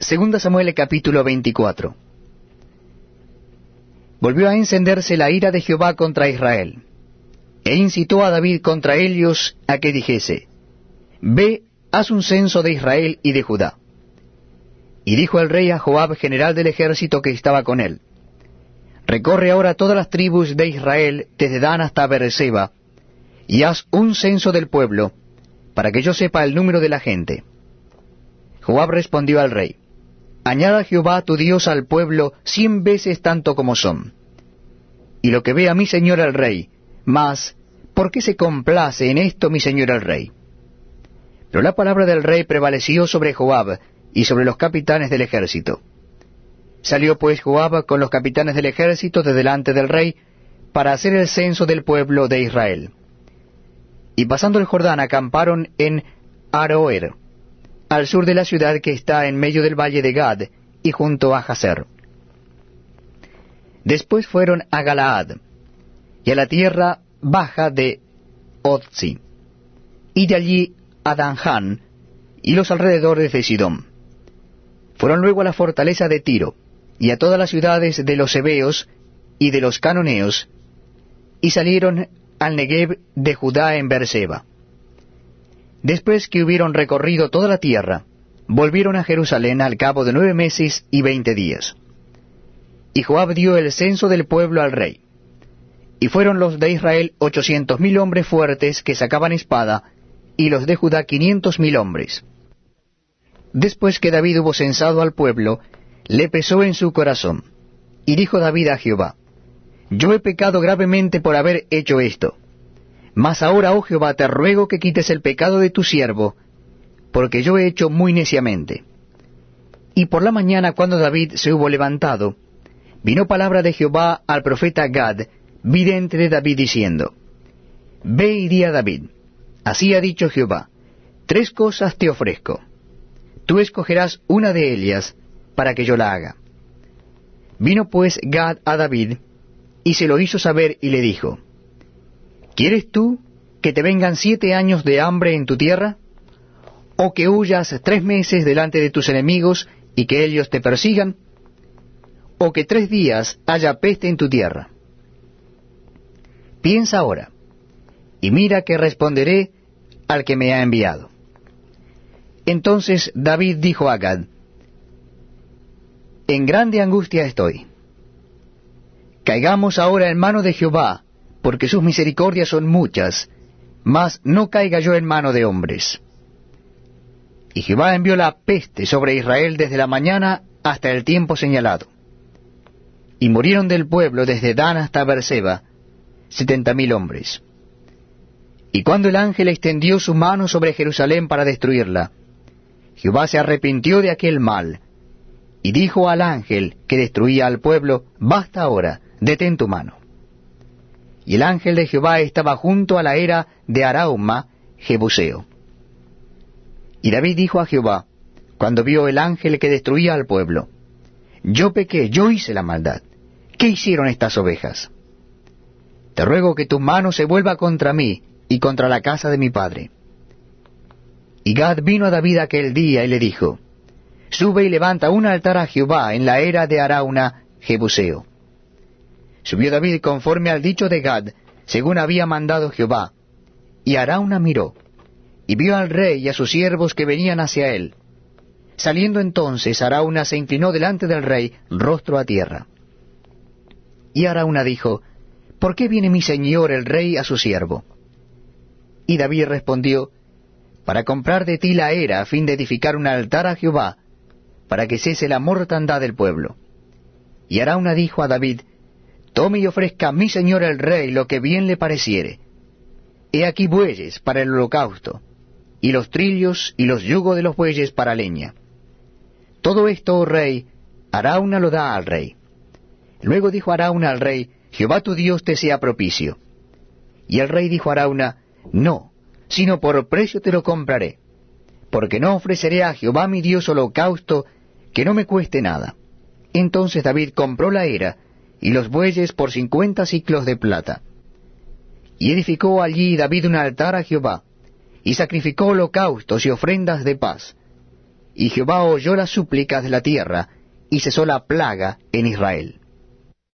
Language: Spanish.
Segunda Samuel capítulo 24 Volvió a encenderse la ira de Jehová contra Israel, e incitó a David contra ellos a que dijese, Ve, haz un censo de Israel y de Judá. Y dijo el rey a Joab, general del ejército que estaba con él, Recorre ahora todas las tribus de Israel, desde Dan hasta Beerseba, y haz un censo del pueblo, para que yo sepa el número de la gente. Joab respondió al rey, Añada Jehová tu Dios al pueblo cien veces tanto como son. Y lo que vea mi señor el rey, mas, ¿por qué se complace en esto mi señor el rey? Pero la palabra del rey prevaleció sobre Joab y sobre los capitanes del ejército. Salió pues Joab con los capitanes del ejército de delante del rey para hacer el censo del pueblo de Israel. Y pasando el Jordán acamparon en Aroer, al sur de la ciudad que está en medio del valle de Gad y junto a Hazer. Después fueron a Galaad y a la tierra baja de Otzi, y de allí a Danján y los alrededores de Sidón. Fueron luego a la fortaleza de Tiro, y a todas las ciudades de los Hebeos y de los Canoneos, y salieron al Negev de Judá en Berseba. Después que hubieron recorrido toda la tierra, volvieron a Jerusalén al cabo de nueve meses y veinte días. Y Joab dio el censo del pueblo al rey. Y fueron los de Israel ochocientos mil hombres fuertes que sacaban espada, y los de Judá quinientos mil hombres. Después que David hubo censado al pueblo, le pesó en su corazón. Y dijo David a Jehová, Yo he pecado gravemente por haber hecho esto. Mas ahora, oh Jehová, te ruego que quites el pecado de tu siervo, porque yo he hecho muy neciamente. Y por la mañana, cuando David se hubo levantado, vino palabra de Jehová al profeta Gad, vidente de David, diciendo, Ve y di a David, así ha dicho Jehová, tres cosas te ofrezco. Tú escogerás una de ellas, para que yo la haga. Vino pues Gad a David, y se lo hizo saber y le dijo, ¿Quieres tú que te vengan siete años de hambre en tu tierra? ¿O que huyas tres meses delante de tus enemigos y que ellos te persigan? ¿O que tres días haya peste en tu tierra? Piensa ahora, y mira que responderé al que me ha enviado. Entonces David dijo a Gad, en grande angustia estoy. Caigamos ahora en mano de Jehová, porque sus misericordias son muchas, mas no caiga yo en mano de hombres. Y Jehová envió la peste sobre Israel desde la mañana hasta el tiempo señalado. Y murieron del pueblo desde Dan hasta Berseba setenta mil hombres. Y cuando el ángel extendió su mano sobre Jerusalén para destruirla, Jehová se arrepintió de aquel mal, y dijo al ángel que destruía al pueblo, Basta ahora, detén tu mano. Y el ángel de Jehová estaba junto a la era de Arauma, Jebuseo. Y David dijo a Jehová, cuando vio el ángel que destruía al pueblo, Yo pequé, yo hice la maldad. ¿Qué hicieron estas ovejas? Te ruego que tu mano se vuelva contra mí y contra la casa de mi padre. Y Gad vino a David aquel día y le dijo, sube y levanta un altar a Jehová en la era de Arauna, Jebuseo. Subió David conforme al dicho de Gad, según había mandado Jehová. Y Arauna miró, y vio al rey y a sus siervos que venían hacia él. Saliendo entonces, Arauna se inclinó delante del rey, rostro a tierra. Y Arauna dijo, ¿Por qué viene mi señor el rey a su siervo? Y David respondió, Para comprar de ti la era a fin de edificar un altar a Jehová, para que cese la mortandad del pueblo. Y Arauna dijo a David, Tome y ofrezca a mi señor el rey lo que bien le pareciere. He aquí bueyes para el holocausto, y los trillos y los yugos de los bueyes para leña. Todo esto, oh rey, Arauna lo da al rey. Luego dijo Arauna al rey, Jehová tu Dios te sea propicio. Y el rey dijo a Arauna, No, sino por precio te lo compraré, porque no ofreceré a Jehová mi Dios holocausto que no me cueste nada. Entonces David compró la era y los bueyes por cincuenta ciclos de plata. Y edificó allí David un altar a Jehová, y sacrificó holocaustos y ofrendas de paz. y Jehová oyó las súplicas de la tierra, y cesó la plaga en Israel.